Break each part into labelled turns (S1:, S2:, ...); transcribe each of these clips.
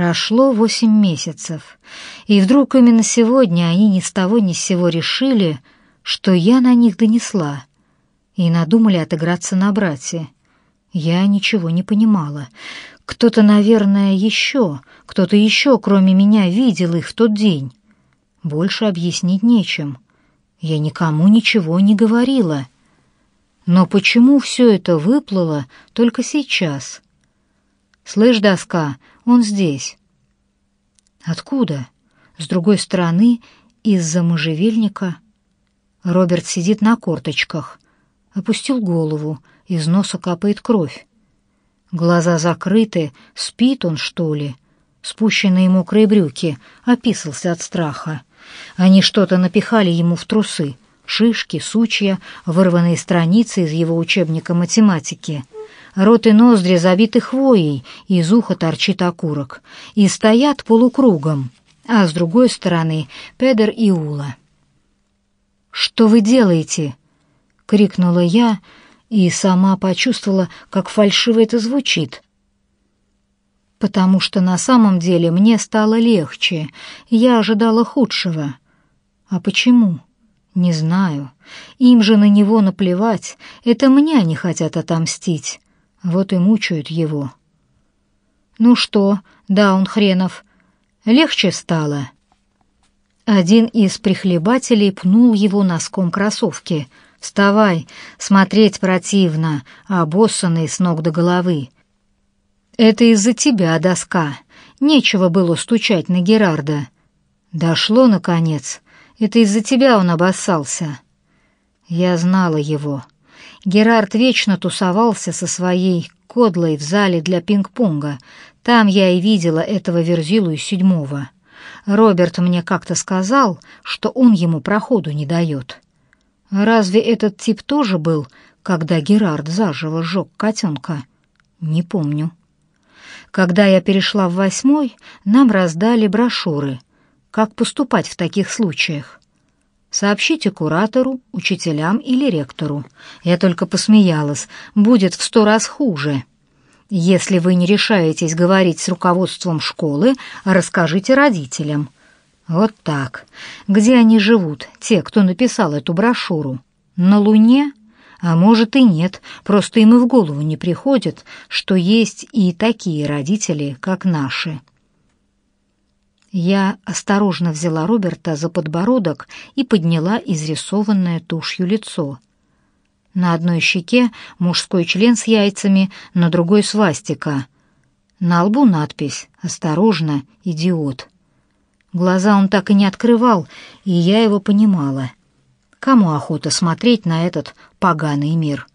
S1: Прошло восемь месяцев, и вдруг именно сегодня они ни с того ни с сего решили, что я на них донесла, и надумали отыграться на брате. Я ничего не понимала. Кто-то, наверное, еще, кто-то еще, кроме меня, видел их в тот день. Больше объяснить нечем. Я никому ничего не говорила. Но почему все это выплыло только сейчас? «Слышь, доска, он здесь». «Откуда?» «С другой стороны, из-за можжевельника». Роберт сидит на корточках, опустил голову, из носа капает кровь. Глаза закрыты, спит он, что ли? Спущенные мокрые брюки, описался от страха. Они что-то напихали ему в трусы, шишки, сучья, вырванные страницы из его учебника математики. Рот и ноздри забиты хвоей, из уха торчит окурок. И стоят полукругом, а с другой стороны Педер и Ула. «Что вы делаете?» — крикнула я, и сама почувствовала, как фальшиво это звучит. Потому что на самом деле мне стало легче, я ожидала худшего. А почему? Не знаю. Им же на него наплевать, это мне они хотят отомстить. Вот и мучают его. «Ну что, да он хренов, легче стало?» Один из прихлебателей пнул его носком кроссовки. «Вставай, смотреть противно, обоссанный с ног до головы». «Это из-за тебя, доска. Нечего было стучать на Герарда». «Дошло, наконец. Это из-за тебя он обоссался». Я знала его. Герард вечно тусовался со своей кодлой в зале для пинг-понга. Там я и видела этого Верзилу из седьмого. Роберт мне как-то сказал, что он ему проходу не дает. Разве этот тип тоже был, когда Герард заживо сжег котенка? Не помню. Когда я перешла в восьмой, нам раздали брошюры. Как поступать в таких случаях? Сообщите куратору, учителям или ректору. Я только посмеялась. Будет в сто раз хуже. Если вы не решаетесь говорить с руководством школы, расскажите родителям. Вот так. Где они живут, те, кто написал эту брошюру? На Луне? А может и нет, просто им и в голову не приходит, что есть и такие родители, как наши. Я осторожно взяла Роберта за подбородок и подняла изрисованное тушью лицо — на одной щеке мужской член с яйцами, на другой свастика. На лбу надпись «Осторожно, идиот». Глаза он так и не открывал, и я его понимала. Кому охота смотреть на этот поганый мир?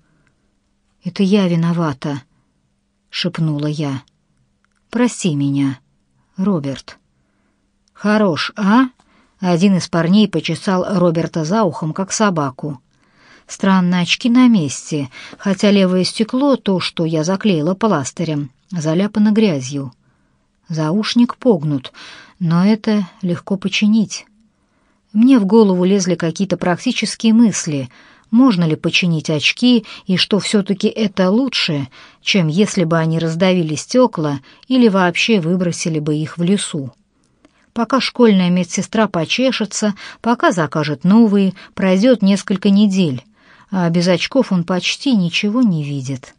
S1: «Это я виновата», — шепнула я. «Прости меня, Роберт». «Хорош, а?» Один из парней почесал Роберта за ухом, как собаку. Странно, очки на месте, хотя левое стекло, то, что я заклеила пластырем, заляпано грязью. Заушник погнут, но это легко починить. Мне в голову лезли какие-то практические мысли, можно ли починить очки и что все-таки это лучше, чем если бы они раздавили стекла или вообще выбросили бы их в лесу. Пока школьная медсестра почешется, пока закажет новые, пройдет несколько недель, а без очков он почти ничего не видит.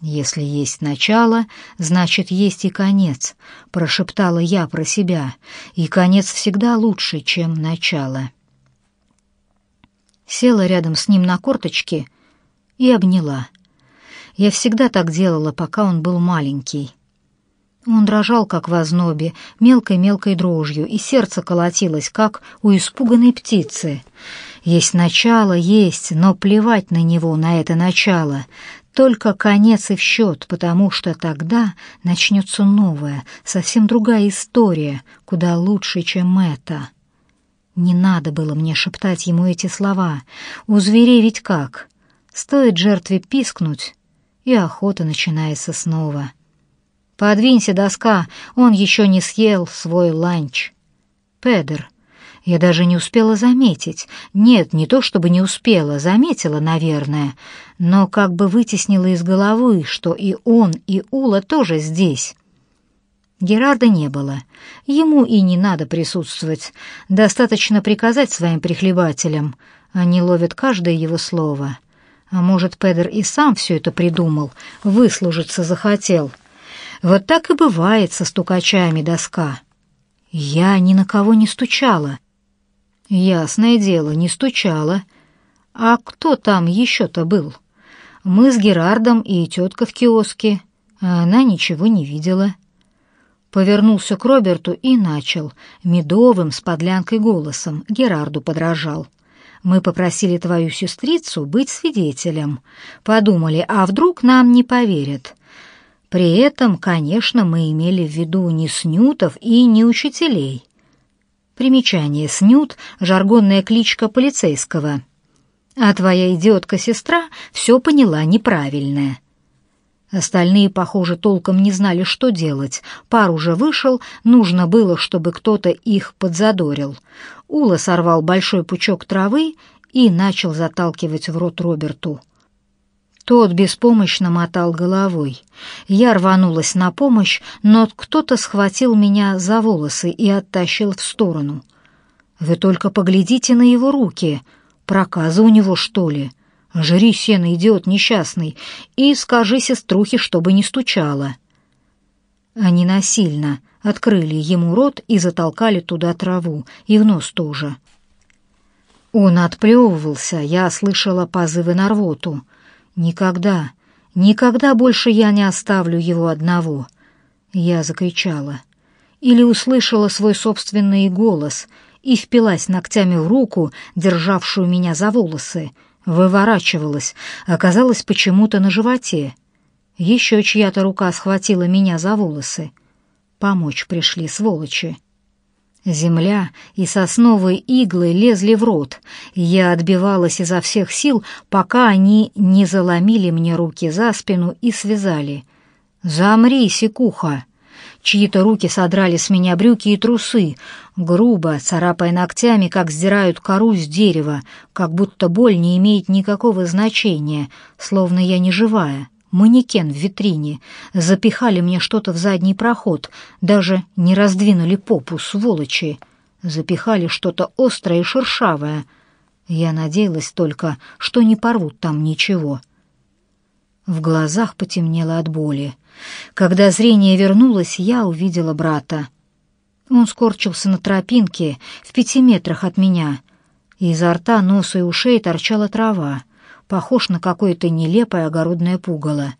S1: «Если есть начало, значит, есть и конец», — прошептала я про себя, «и конец всегда лучше, чем начало». Села рядом с ним на корточки и обняла. Я всегда так делала, пока он был маленький. Он дрожал, как в ознобе, мелкой-мелкой дрожью, и сердце колотилось, как у испуганной птицы — есть начало, есть, но плевать на него, на это начало. Только конец и в счет, потому что тогда начнется новая, совсем другая история, куда лучше, чем это. Не надо было мне шептать ему эти слова. У зверей ведь как? Стоит жертве пискнуть, и охота начинается снова. «Подвинься, доска, он еще не съел свой ланч». «Педер, я даже не успела заметить. Нет, не то чтобы не успела, заметила, наверное, но как бы вытеснила из головы, что и он, и Ула тоже здесь. Герарда не было. Ему и не надо присутствовать. Достаточно приказать своим прихлебателям. Они ловят каждое его слово. А может, Педер и сам все это придумал, выслужиться захотел. Вот так и бывает со стукачами доска. Я ни на кого не стучала. Ясное дело, не стучала. А кто там еще-то был? Мы с Герардом и тетка в киоске, а она ничего не видела. Повернулся к Роберту и начал, медовым с подлянкой голосом, Герарду подражал. Мы попросили твою сестрицу быть свидетелем. Подумали, а вдруг нам не поверят. При этом, конечно, мы имели в виду не снютов и не учителей. Примечание «снют» — жаргонная кличка полицейского. А твоя идиотка-сестра все поняла неправильное. Остальные, похоже, толком не знали, что делать. Пар уже вышел, нужно было, чтобы кто-то их подзадорил. Ула сорвал большой пучок травы и начал заталкивать в рот Роберту. Тот беспомощно мотал головой. Я рванулась на помощь, но кто-то схватил меня за волосы и оттащил в сторону. «Вы только поглядите на его руки. Проказа у него, что ли?» Жри сено, идиот несчастный, и скажи сеструхе, чтобы не стучала. Они насильно открыли ему рот и затолкали туда траву, и в нос тоже. Он отплевывался, я слышала позывы на рвоту. «Никогда, никогда больше я не оставлю его одного!» Я закричала. Или услышала свой собственный голос и впилась ногтями в руку, державшую меня за волосы, выворачивалась, оказалась почему-то на животе. Еще чья-то рука схватила меня за волосы. Помочь пришли сволочи. Земля и сосновые иглы лезли в рот. Я отбивалась изо всех сил, пока они не заломили мне руки за спину и связали. «Замри, секуха!» Чьи-то руки содрали с меня брюки и трусы, грубо, царапая ногтями, как сдирают кору с дерева, как будто боль не имеет никакого значения, словно я не живая. Манекен в витрине. Запихали мне что-то в задний проход, даже не раздвинули попу, сволочи. Запихали что-то острое и шершавое. Я надеялась только, что не порвут там ничего. В глазах потемнело от боли. Когда зрение вернулось, я увидела брата. Он скорчился на тропинке в пяти метрах от меня. Изо рта, носа и ушей торчала трава, похож на какое-то нелепое огородное пугало.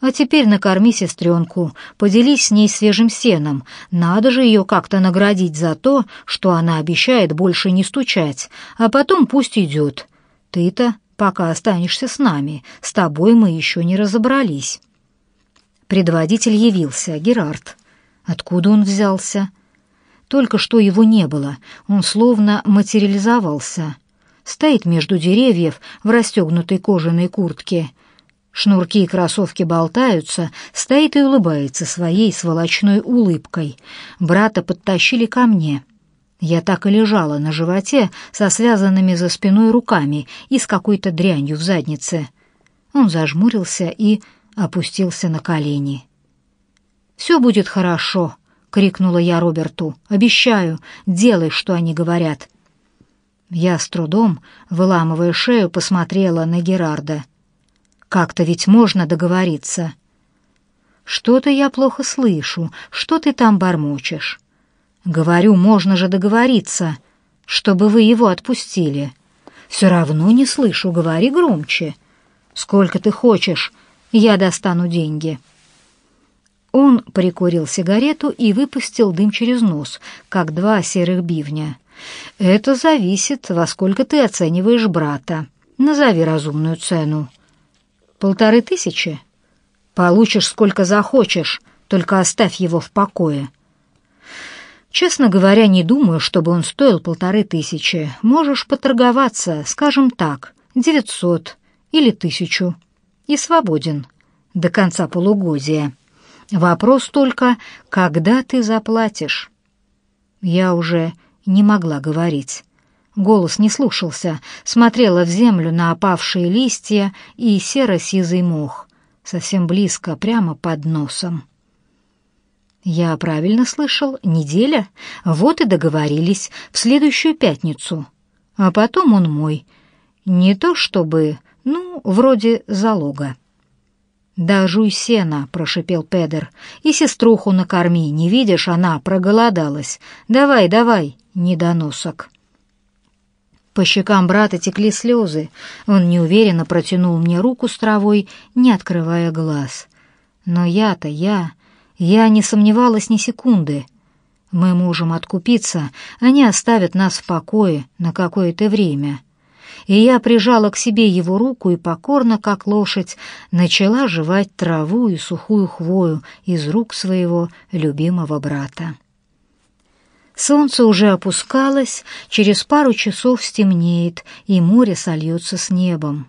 S1: А теперь накорми сестренку, поделись с ней свежим сеном. Надо же ее как-то наградить за то, что она обещает больше не стучать, а потом пусть идет. Ты-то пока останешься с нами, с тобой мы еще не разобрались». Предводитель явился, Герард. Откуда он взялся? Только что его не было, он словно материализовался. Стоит между деревьев в расстегнутой кожаной куртке. Шнурки и кроссовки болтаются, стоит и улыбается своей сволочной улыбкой. Брата подтащили ко мне. Я так и лежала на животе со связанными за спиной руками и с какой-то дрянью в заднице. Он зажмурился и опустился на колени. «Все будет хорошо», — крикнула я Роберту. «Обещаю, делай, что они говорят». Я с трудом, выламывая шею, посмотрела на Герарда. «Как-то ведь можно договориться». «Что-то я плохо слышу. Что ты там бормочешь?» «Говорю, можно же договориться, чтобы вы его отпустили». «Все равно не слышу. Говори громче». «Сколько ты хочешь?» Я достану деньги». Он прикурил сигарету и выпустил дым через нос, как два серых бивня. «Это зависит, во сколько ты оцениваешь брата. Назови разумную цену». «Полторы тысячи?» «Получишь сколько захочешь, только оставь его в покое». «Честно говоря, не думаю, чтобы он стоил полторы тысячи. Можешь поторговаться, скажем так, девятьсот или тысячу» и свободен до конца полугодия. Вопрос только, когда ты заплатишь. Я уже не могла говорить. Голос не слушался, смотрела в землю на опавшие листья и серо-сизый мох, совсем близко, прямо под носом. Я правильно слышал, неделя? Вот и договорились, в следующую пятницу. А потом он мой. Не то чтобы, ну, вроде залога. «Да сена», — прошипел Педер, — «и сеструху накорми, не видишь, она проголодалась. Давай, давай, недоносок». По щекам брата текли слезы. Он неуверенно протянул мне руку с травой, не открывая глаз. Но я-то, я, я не сомневалась ни секунды. Мы можем откупиться, они оставят нас в покое на какое-то время. И я прижала к себе его руку и покорно, как лошадь, начала жевать траву и сухую хвою из рук своего любимого брата. Солнце уже опускалось, через пару часов стемнеет, и море сольется с небом.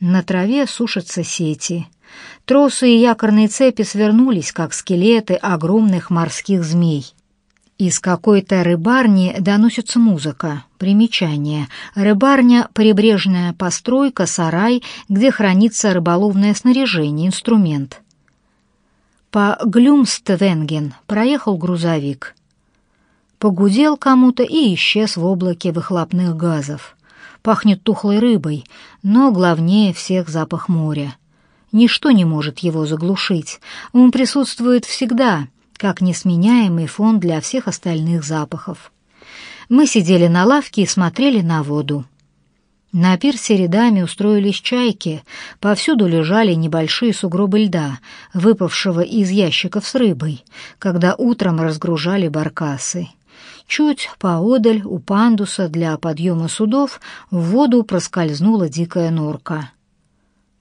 S1: На траве сушатся сети — Тросы и якорные цепи свернулись, как скелеты огромных морских змей. Из какой-то рыбарни доносится музыка. Примечание. Рыбарня — прибрежная постройка, сарай, где хранится рыболовное снаряжение, инструмент. По Глюмственген проехал грузовик. Погудел кому-то и исчез в облаке выхлопных газов. Пахнет тухлой рыбой, но главнее всех запах моря. Ничто не может его заглушить. Он присутствует всегда, как несменяемый фон для всех остальных запахов. Мы сидели на лавке и смотрели на воду. На пирсе рядами устроились чайки, повсюду лежали небольшие сугробы льда, выпавшего из ящиков с рыбой, когда утром разгружали баркасы. Чуть поодаль у пандуса для подъема судов в воду проскользнула дикая норка —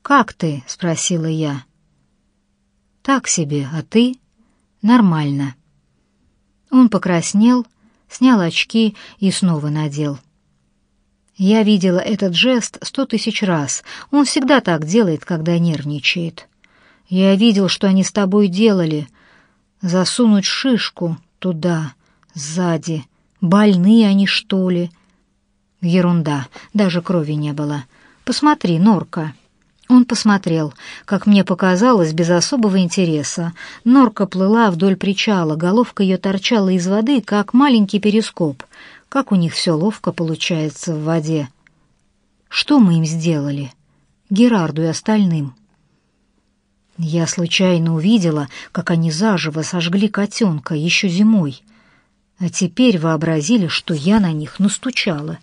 S1: «Как ты?» — спросила я. «Так себе, а ты?» «Нормально». Он покраснел, снял очки и снова надел. Я видела этот жест сто тысяч раз. Он всегда так делает, когда нервничает. Я видел, что они с тобой делали. Засунуть шишку туда, сзади. Больные они, что ли? Ерунда, даже крови не было. Посмотри, норка. Он посмотрел, как мне показалось, без особого интереса. Норка плыла вдоль причала, головка ее торчала из воды, как маленький перископ. Как у них все ловко получается в воде. Что мы им сделали? Герарду и остальным. Я случайно увидела, как они заживо сожгли котенка еще зимой. А теперь вообразили, что я на них настучала.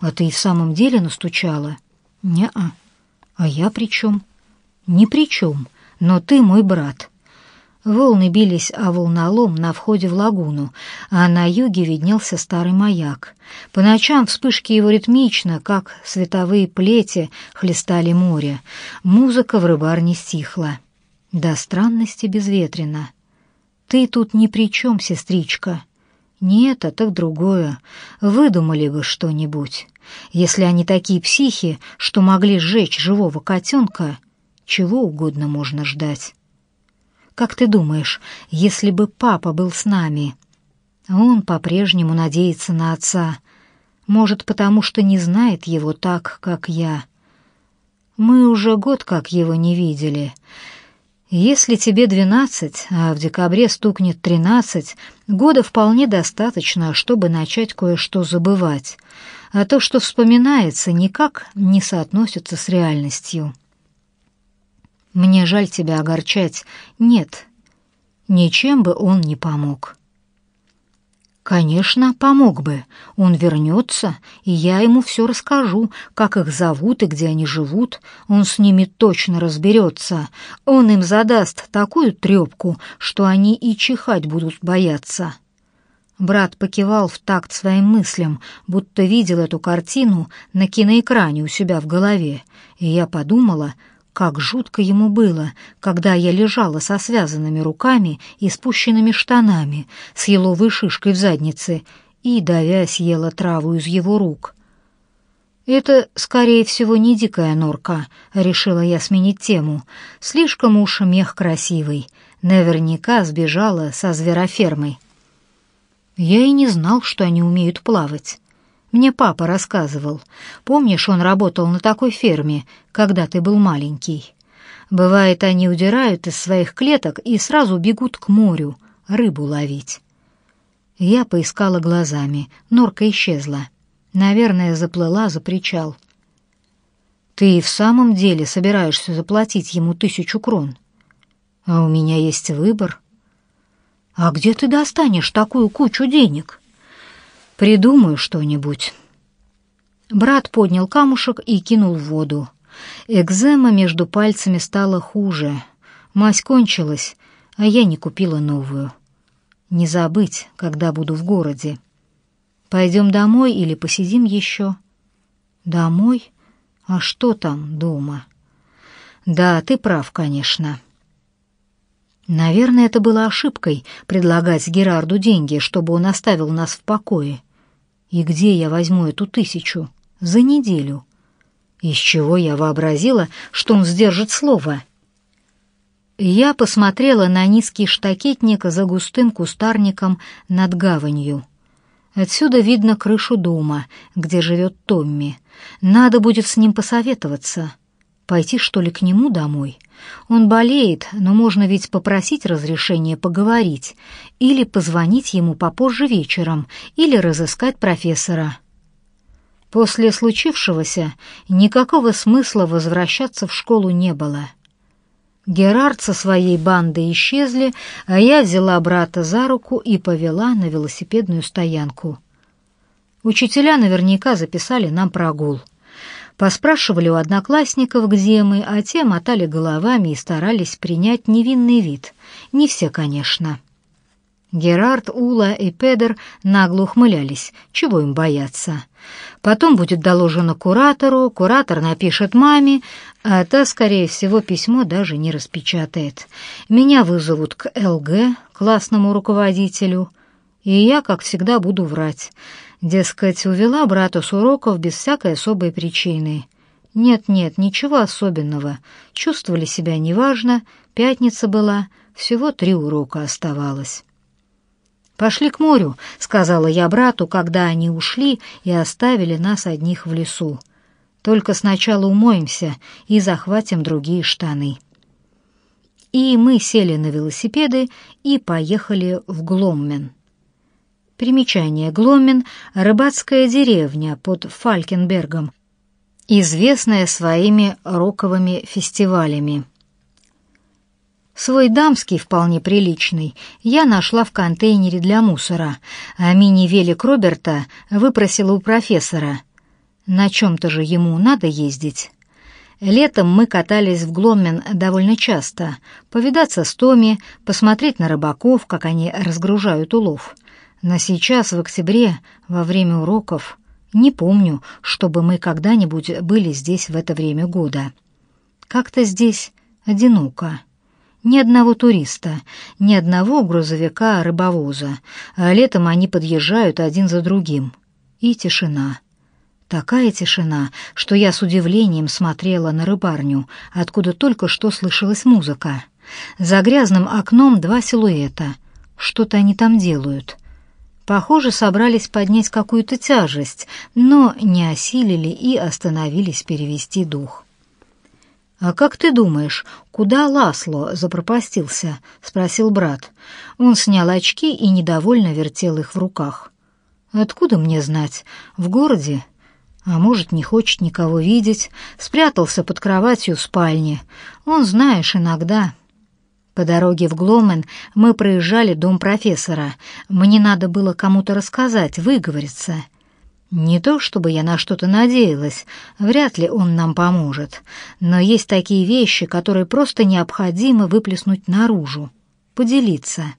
S1: А ты и в самом деле настучала? Не-а. А я при чем? Ни при чем, но ты мой брат. Волны бились о волнолом на входе в лагуну, а на юге виднелся старый маяк. По ночам вспышки его ритмично, как световые плети, хлестали море. Музыка в рыбарне стихла. До странности безветренно. «Ты тут ни при чем, сестричка». «Не это, так другое. Выдумали бы что-нибудь». Если они такие психи, что могли сжечь живого котенка, чего угодно можно ждать. Как ты думаешь, если бы папа был с нами? Он по-прежнему надеется на отца. Может, потому что не знает его так, как я. Мы уже год как его не видели. Если тебе двенадцать, а в декабре стукнет тринадцать, года вполне достаточно, чтобы начать кое-что забывать а то, что вспоминается, никак не соотносится с реальностью. Мне жаль тебя огорчать. Нет, ничем бы он не помог. Конечно, помог бы. Он вернется, и я ему все расскажу, как их зовут и где они живут. Он с ними точно разберется. Он им задаст такую трепку, что они и чихать будут бояться. Брат покивал в такт своим мыслям, будто видел эту картину на киноэкране у себя в голове, и я подумала, как жутко ему было, когда я лежала со связанными руками и спущенными штанами, с еловой шишкой в заднице, и, давясь, ела траву из его рук. «Это, скорее всего, не дикая норка», — решила я сменить тему. «Слишком уж мех красивый. Наверняка сбежала со зверофермой». Я и не знал, что они умеют плавать. Мне папа рассказывал. Помнишь, он работал на такой ферме, когда ты был маленький? Бывает, они удирают из своих клеток и сразу бегут к морю рыбу ловить. Я поискала глазами, норка исчезла. Наверное, заплыла за причал. «Ты в самом деле собираешься заплатить ему тысячу крон?» «А у меня есть выбор». «А где ты достанешь такую кучу денег?» «Придумаю что-нибудь». Брат поднял камушек и кинул в воду. Экзема между пальцами стала хуже. Мазь кончилась, а я не купила новую. Не забыть, когда буду в городе. Пойдем домой или посидим еще? Домой? А что там дома? Да, ты прав, конечно. Наверное, это было ошибкой предлагать Герарду деньги, чтобы он оставил нас в покое. И где я возьму эту тысячу? За неделю. Из чего я вообразила, что он сдержит слово? Я посмотрела на низкий штакетник за густым кустарником над гаванью. Отсюда видно крышу дома, где живет Томми. Надо будет с ним посоветоваться. Пойти, что ли, к нему домой? Он болеет, но можно ведь попросить разрешения поговорить, или позвонить ему попозже вечером, или разыскать профессора. После случившегося никакого смысла возвращаться в школу не было. Герард со своей бандой исчезли, а я взяла брата за руку и повела на велосипедную стоянку. Учителя наверняка записали нам прогул. Поспрашивали у одноклассников, где мы, а те мотали головами и старались принять невинный вид. Не все, конечно. Герард, Ула и Педер нагло ухмылялись. Чего им бояться? Потом будет доложено куратору, куратор напишет маме, а та, скорее всего, письмо даже не распечатает. Меня вызовут к ЛГ, классному руководителю, и я, как всегда, буду врать. Дескать, увела брата с уроков без всякой особой причины. Нет-нет, ничего особенного. Чувствовали себя неважно, пятница была, всего три урока оставалось. «Пошли к морю», — сказала я брату, когда они ушли и оставили нас одних в лесу. «Только сначала умоемся и захватим другие штаны». И мы сели на велосипеды и поехали в Гломмен. Примечание Гломмен — рыбацкая деревня под Фалькенбергом, известная своими роковыми фестивалями. Свой дамский, вполне приличный, я нашла в контейнере для мусора, а мини-велик Роберта выпросила у профессора. На чем-то же ему надо ездить. Летом мы катались в Гломмен довольно часто, повидаться с Томи, посмотреть на рыбаков, как они разгружают улов. Но сейчас, в октябре, во время уроков, не помню, чтобы мы когда-нибудь были здесь в это время года. Как-то здесь одиноко. Ни одного туриста, ни одного грузовика-рыбовоза. А летом они подъезжают один за другим. И тишина. Такая тишина, что я с удивлением смотрела на рыбарню, откуда только что слышалась музыка. За грязным окном два силуэта. Что-то они там делают. Похоже, собрались поднять какую-то тяжесть, но не осилили и остановились перевести дух. «А как ты думаешь, куда Ласло запропастился?» — спросил брат. Он снял очки и недовольно вертел их в руках. «Откуда мне знать? В городе? А может, не хочет никого видеть? Спрятался под кроватью в спальне. Он, знаешь, иногда...» По дороге в Гломен мы проезжали дом профессора. Мне надо было кому-то рассказать, выговориться. Не то чтобы я на что-то надеялась, вряд ли он нам поможет, но есть такие вещи, которые просто необходимо выплеснуть наружу, поделиться.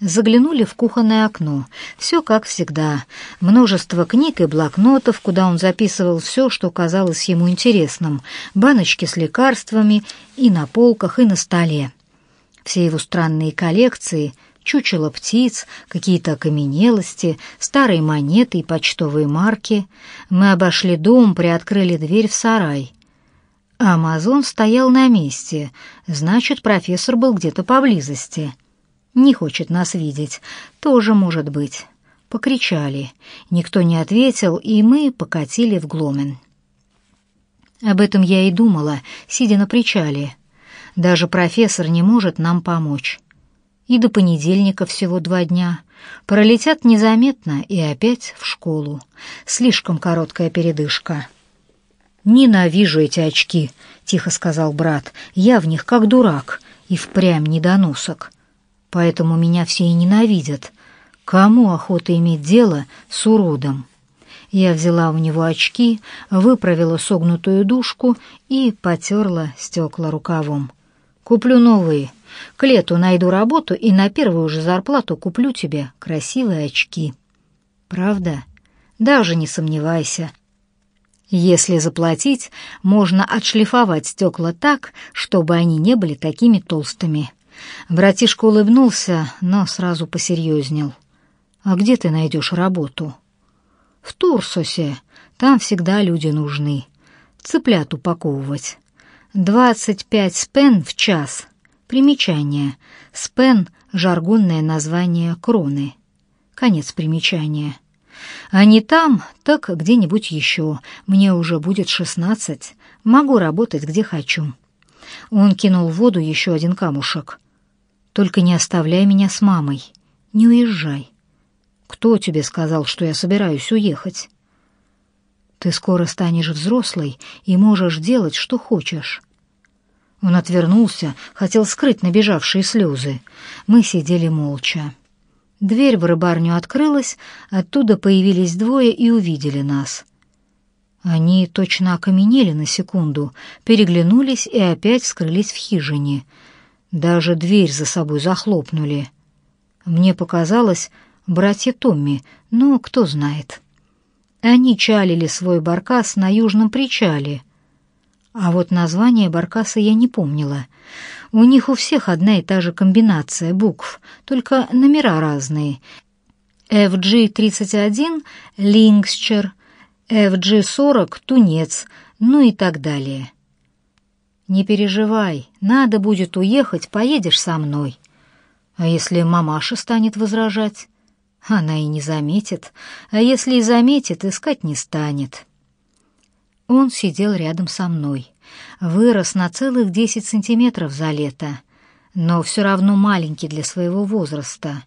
S1: Заглянули в кухонное окно. Все как всегда. Множество книг и блокнотов, куда он записывал все, что казалось ему интересным. Баночки с лекарствами и на полках, и на столе. Все его странные коллекции — чучело птиц, какие-то окаменелости, старые монеты и почтовые марки. Мы обошли дом, приоткрыли дверь в сарай. Амазон стоял на месте, значит, профессор был где-то поблизости. Не хочет нас видеть, тоже может быть. Покричали. Никто не ответил, и мы покатили в Гломен. Об этом я и думала, сидя на причале. Даже профессор не может нам помочь. И до понедельника всего два дня. Пролетят незаметно и опять в школу. Слишком короткая передышка. «Ненавижу эти очки», — тихо сказал брат. «Я в них как дурак и впрямь недоносок. Поэтому меня все и ненавидят. Кому охота иметь дело с уродом?» Я взяла у него очки, выправила согнутую дужку и потерла стекла рукавом. «Куплю новые. К лету найду работу и на первую же зарплату куплю тебе красивые очки». «Правда? Даже не сомневайся». Если заплатить, можно отшлифовать стекла так, чтобы они не были такими толстыми. Братишка улыбнулся, но сразу посерьезнел. «А где ты найдешь работу?» В Турсосе. Там всегда люди нужны. Цыплят упаковывать. Двадцать пять спен в час. Примечание. Спен — жаргонное название кроны. Конец примечания. А не там, так где-нибудь еще. Мне уже будет шестнадцать. Могу работать где хочу. Он кинул в воду еще один камушек. Только не оставляй меня с мамой. Не уезжай. Кто тебе сказал, что я собираюсь уехать? Ты скоро станешь взрослой и можешь делать, что хочешь. Он отвернулся, хотел скрыть набежавшие слезы. Мы сидели молча. Дверь в рыбарню открылась, оттуда появились двое и увидели нас. Они точно окаменели на секунду, переглянулись и опять скрылись в хижине. Даже дверь за собой захлопнули. Мне показалось, братья Томми, но кто знает. Они чалили свой баркас на южном причале. А вот название баркаса я не помнила. У них у всех одна и та же комбинация букв, только номера разные. FG-31 — Лингсчер, FG-40 — Тунец, ну и так далее. «Не переживай, надо будет уехать, поедешь со мной». А если мамаша станет возражать? Она и не заметит, а если и заметит, искать не станет. Он сидел рядом со мной. Вырос на целых десять сантиметров за лето, но все равно маленький для своего возраста.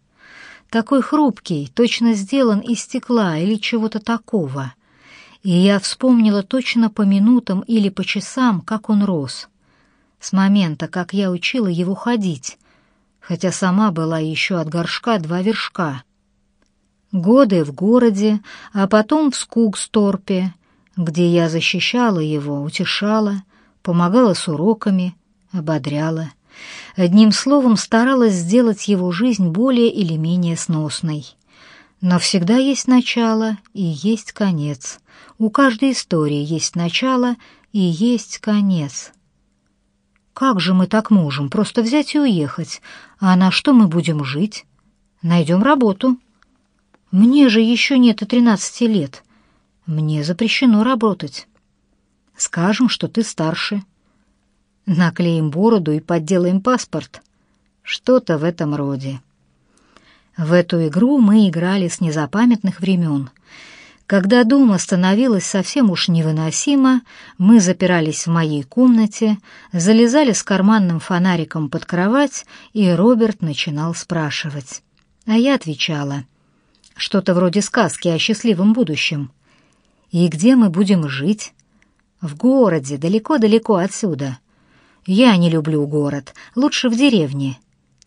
S1: Такой хрупкий, точно сделан из стекла или чего-то такого. И я вспомнила точно по минутам или по часам, как он рос. С момента, как я учила его ходить, хотя сама была еще от горшка два вершка — годы в городе, а потом в Скугсторпе, где я защищала его, утешала, помогала с уроками, ободряла. Одним словом, старалась сделать его жизнь более или менее сносной. Но всегда есть начало и есть конец. У каждой истории есть начало и есть конец. Как же мы так можем? Просто взять и уехать. А на что мы будем жить? Найдем работу. Мне же еще нет и тринадцати лет. Мне запрещено работать. Скажем, что ты старше. Наклеим бороду и подделаем паспорт. Что-то в этом роде. В эту игру мы играли с незапамятных времен. Когда дома становилось совсем уж невыносимо, мы запирались в моей комнате, залезали с карманным фонариком под кровать, и Роберт начинал спрашивать. А я отвечала — что-то вроде сказки о счастливом будущем. И где мы будем жить? В городе, далеко-далеко отсюда. Я не люблю город, лучше в деревне.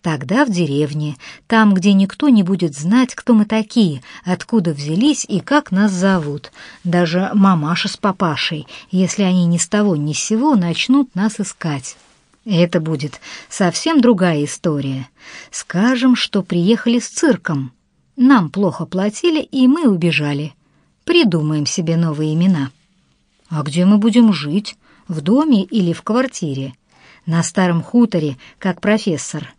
S1: Тогда в деревне, там, где никто не будет знать, кто мы такие, откуда взялись и как нас зовут. Даже мамаша с папашей, если они ни с того ни с сего начнут нас искать. Это будет совсем другая история. Скажем, что приехали с цирком. Нам плохо платили, и мы убежали. Придумаем себе новые имена. А где мы будем жить? В доме или в квартире? На старом хуторе, как профессор.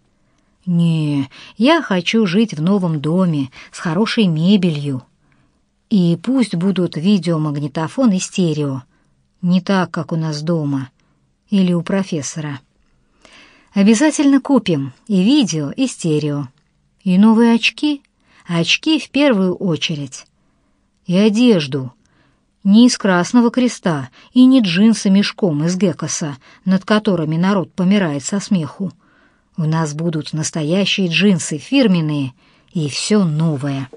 S1: Не, я хочу жить в новом доме с хорошей мебелью. И пусть будут видеомагнитофон и стерео. Не так, как у нас дома. Или у профессора. Обязательно купим и видео, и стерео. И новые очки — очки в первую очередь. И одежду. не из Красного Креста и не джинсы мешком из Гекоса, над которыми народ помирает со смеху. У нас будут настоящие джинсы, фирменные, и все новое.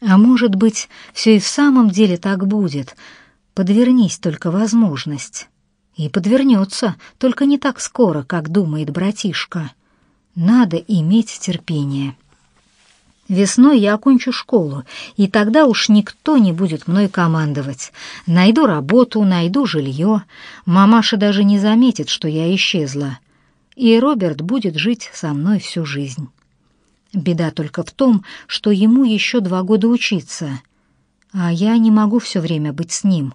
S1: А может быть, все и в самом деле так будет. Подвернись только возможность. И подвернется, только не так скоро, как думает братишка. Надо иметь терпение. Весной я окончу школу, и тогда уж никто не будет мной командовать. Найду работу, найду жилье. Мамаша даже не заметит, что я исчезла. И Роберт будет жить со мной всю жизнь. Беда только в том, что ему еще два года учиться. А я не могу все время быть с ним.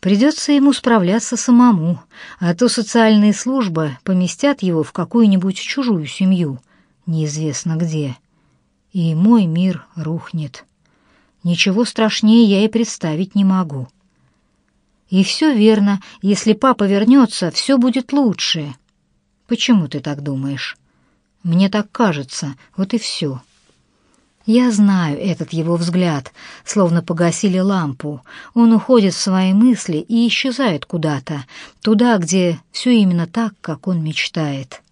S1: Придется ему справляться самому, а то социальные службы поместят его в какую-нибудь чужую семью, неизвестно где. И мой мир рухнет. Ничего страшнее я и представить не могу. И все верно, если папа вернется, все будет лучше. Почему ты так думаешь? Мне так кажется, вот и все. Я знаю этот его взгляд, словно погасили лампу. Он уходит в свои мысли и исчезает куда-то, туда, где все именно так, как он мечтает.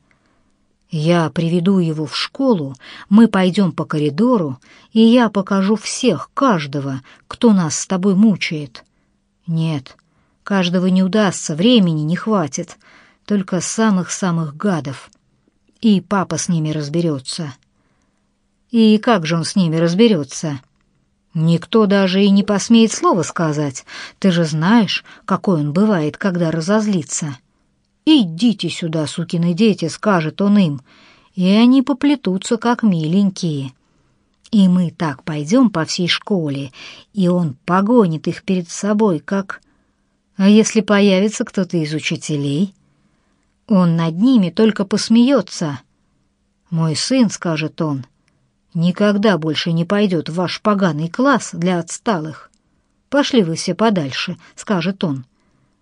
S1: Я приведу его в школу, мы пойдем по коридору, и я покажу всех, каждого, кто нас с тобой мучает. Нет, каждого не удастся, времени не хватит, только самых-самых гадов и папа с ними разберется. И как же он с ними разберется? Никто даже и не посмеет слова сказать. Ты же знаешь, какой он бывает, когда разозлится. «Идите сюда, сукины дети», — скажет он им, и они поплетутся, как миленькие. И мы так пойдем по всей школе, и он погонит их перед собой, как... А если появится кто-то из учителей? Он над ними только посмеется. «Мой сын», — скажет он, — «никогда больше не пойдет в ваш поганый класс для отсталых. Пошли вы все подальше», — скажет он.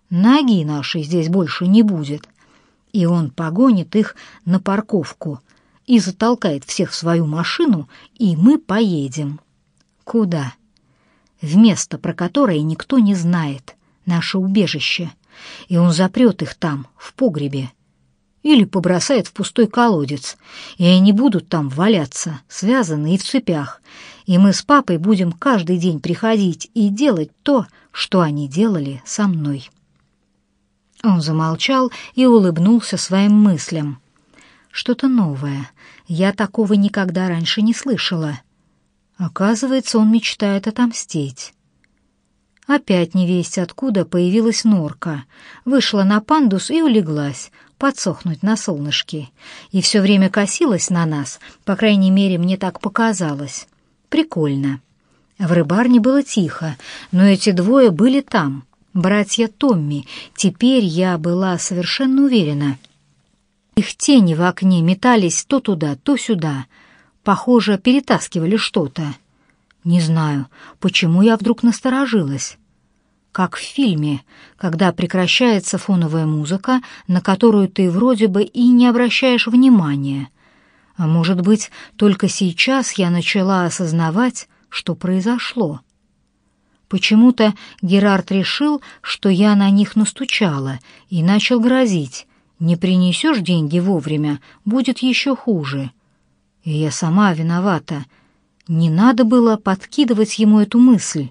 S1: «Ноги нашей здесь больше не будет». И он погонит их на парковку и затолкает всех в свою машину, и мы поедем. Куда? В место, про которое никто не знает, наше убежище. И он запрет их там, в погребе или побросает в пустой колодец, и они будут там валяться, связанные в цепях, и мы с папой будем каждый день приходить и делать то, что они делали со мной». Он замолчал и улыбнулся своим мыслям. «Что-то новое. Я такого никогда раньше не слышала. Оказывается, он мечтает отомстить». Опять невесть откуда появилась норка, вышла на пандус и улеглась, подсохнуть на солнышке, и все время косилась на нас, по крайней мере, мне так показалось. Прикольно. В рыбарне было тихо, но эти двое были там, братья Томми. Теперь я была совершенно уверена. Их тени в окне метались то туда, то сюда. Похоже, перетаскивали что-то. Не знаю, почему я вдруг насторожилась как в фильме, когда прекращается фоновая музыка, на которую ты вроде бы и не обращаешь внимания. А может быть, только сейчас я начала осознавать, что произошло. Почему-то Герард решил, что я на них настучала, и начал грозить. «Не принесешь деньги вовремя, будет еще хуже». И я сама виновата. Не надо было подкидывать ему эту мысль.